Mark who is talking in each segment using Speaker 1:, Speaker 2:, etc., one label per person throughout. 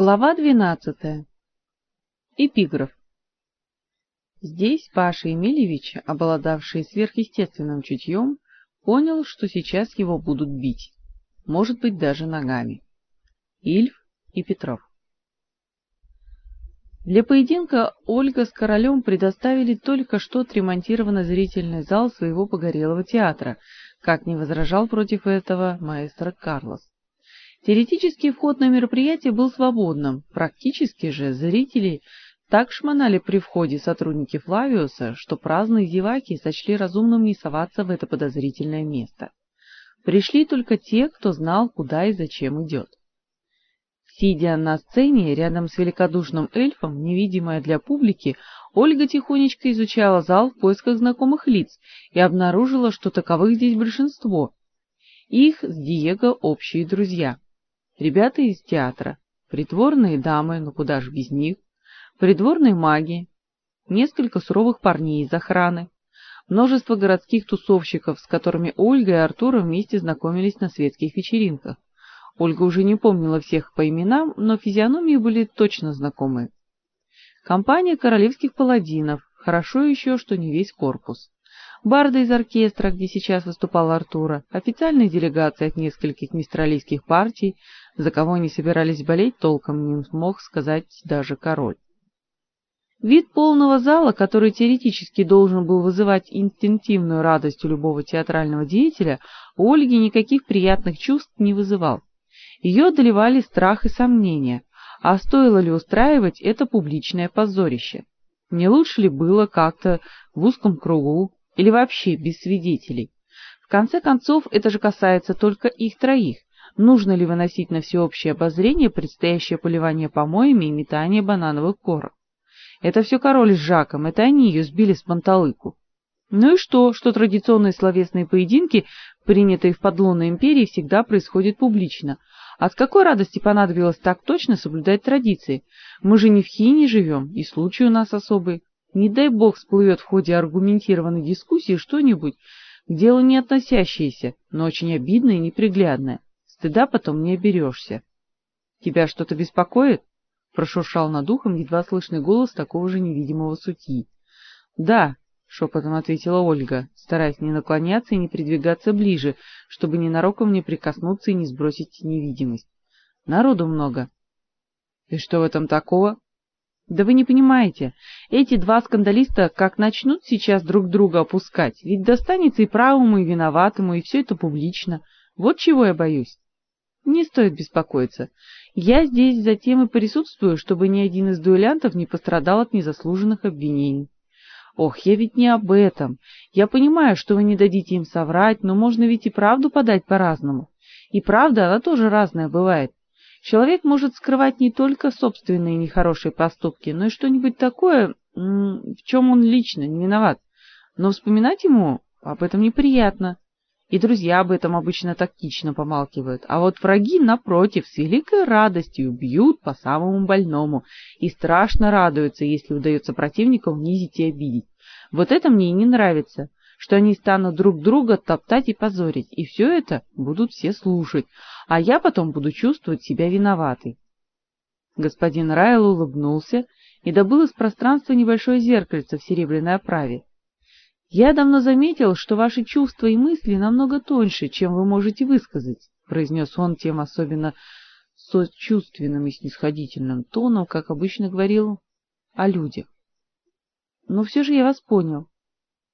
Speaker 1: Глава двенадцатая. Эпиграф. Здесь Паша Емельевич, обладавший сверхъестественным чутьем, понял, что сейчас его будут бить, может быть, даже ногами. Ильф и Петров. Для поединка Ольга с королем предоставили только что отремонтированный зрительный зал своего погорелого театра, как не возражал против этого маэстро Карлос. Теоретический вход на мероприятие был свободным, практически же зрители так шмонали при входе сотрудники Флавиуса, что праздные зеваки сочли разумным не соваться в это подозрительное место. Пришли только те, кто знал, куда и зачем идет. Сидя на сцене рядом с великодушным эльфом, невидимая для публики, Ольга тихонечко изучала зал в поисках знакомых лиц и обнаружила, что таковых здесь большинство. Их с Диего общие друзья. Ребята из театра, придворные дамы, ну куда ж без них, придворные маги, несколько суровых парней из охраны, множество городских тусовщиков, с которыми Ольга и Артур вместе знакомились на светских вечеринках. Ольга уже не помнила всех по именам, но физиономии были точно знакомы. Компания королевских паладинов, хорошо еще, что не весь корпус барды из оркестра, где сейчас выступал Артура, официальная делегация от нескольких мистралийских партий, за кого они собирались болеть, толком не смог сказать даже король. Вид полного зала, который теоретически должен был вызывать инстинктивную радость у любого театрального деятеля, у Ольги никаких приятных чувств не вызывал. Ее одолевали страх и сомнения, а стоило ли устраивать это публичное позорище? Не лучше ли было как-то в узком кругу, или вообще без свидетелей. В конце концов, это же касается только их троих. Нужно ли выносить на всеобщее обозрение предстоящее поливание помоями и метание банановых корок? Это все король с Жаком, это они ее сбили с панталыку. Ну и что, что традиционные словесные поединки, принятые в подлунной империи, всегда происходят публично? От какой радости понадобилось так точно соблюдать традиции? Мы же не в Хине живем, и случай у нас особый. Не дай бог всплывет в ходе аргументированной дискуссии что-нибудь, к делу не относящееся, но очень обидное и неприглядное. Стыда потом не оберешься. — Тебя что-то беспокоит? — прошуршал над ухом едва слышный голос такого же невидимого судьи. — Да, — шепотом ответила Ольга, стараясь не наклоняться и не придвигаться ближе, чтобы ненароком не прикоснуться и не сбросить невидимость. — Народу много. — И что в этом такого? Да вы не понимаете, эти два скандалиста как начнут сейчас друг друга опускать, ведь достанется и правому, и виноватому, и все это публично. Вот чего я боюсь. Не стоит беспокоиться. Я здесь затем и присутствую, чтобы ни один из дуэлянтов не пострадал от незаслуженных обвинений. Ох, я ведь не об этом. Я понимаю, что вы не дадите им соврать, но можно ведь и правду подать по-разному. И правда, она тоже разная бывает. Человек может скрывать не только собственные нехорошие поступки, но и что-нибудь такое, в чем он лично не виноват. Но вспоминать ему об этом неприятно. И друзья об этом обычно тактично помалкивают, а вот враги, напротив, с великой радостью бьют по самому больному и страшно радуются, если удается противника унизить и обидеть. Вот это мне и не нравится что они станут друг друга топтать и позорить, и все это будут все слушать, а я потом буду чувствовать себя виноватой. Господин Райл улыбнулся и добыл из пространства небольшое зеркальце в серебряной оправе. Я давно заметил, что ваши чувства и мысли намного тоньше, чем вы можете высказать, произнес он тем особенно сочувственным и снисходительным тоном, как обычно говорил о людях. Но все же я вас понял.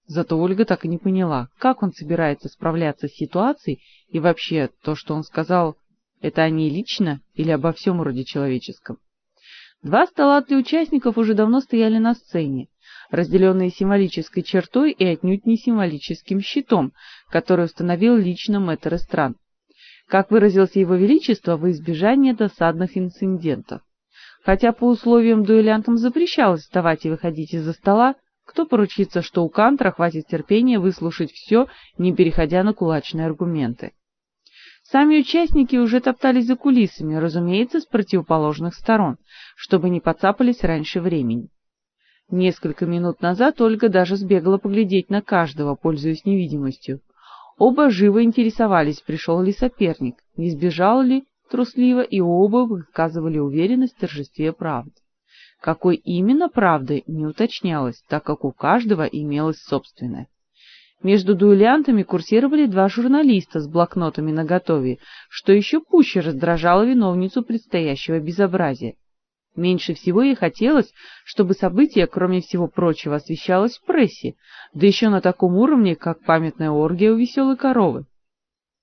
Speaker 1: Зато Ольга так и не поняла, как он собирается справляться с ситуацией и вообще то, что он сказал, это о ней лично или обо всем роде человеческом. Два стола для участников уже давно стояли на сцене, разделенные символической чертой и отнюдь не символическим щитом, который установил лично мэтр Эстран. Как выразился его величество, во избежание досадных инцидентов. Хотя по условиям дуэлянтам запрещалось вставать и выходить из-за стола, кто поручится, что у Кантра хватит терпения выслушать все, не переходя на кулачные аргументы? Сами участники уже топтались за кулисами, разумеется, с противоположных сторон, чтобы не подцапались раньше времени. Несколько минут назад Ольга даже сбегала поглядеть на каждого, пользуясь невидимостью. Оба живо интересовались, пришел ли соперник, не сбежал ли трусливо, и оба выказывали уверенность в торжестве правды. Какой именно правдой не уточнялось, так как у каждого имелась собственная. Между дуэлянтами курсировали два журналиста с блокнотами наготове, что еще пуще раздражало виновницу предстоящего безобразия. Меньше всего ей хотелось, чтобы событие, кроме всего прочего, освещалось в прессе, да еще на таком уровне, как памятная оргия у веселой коровы.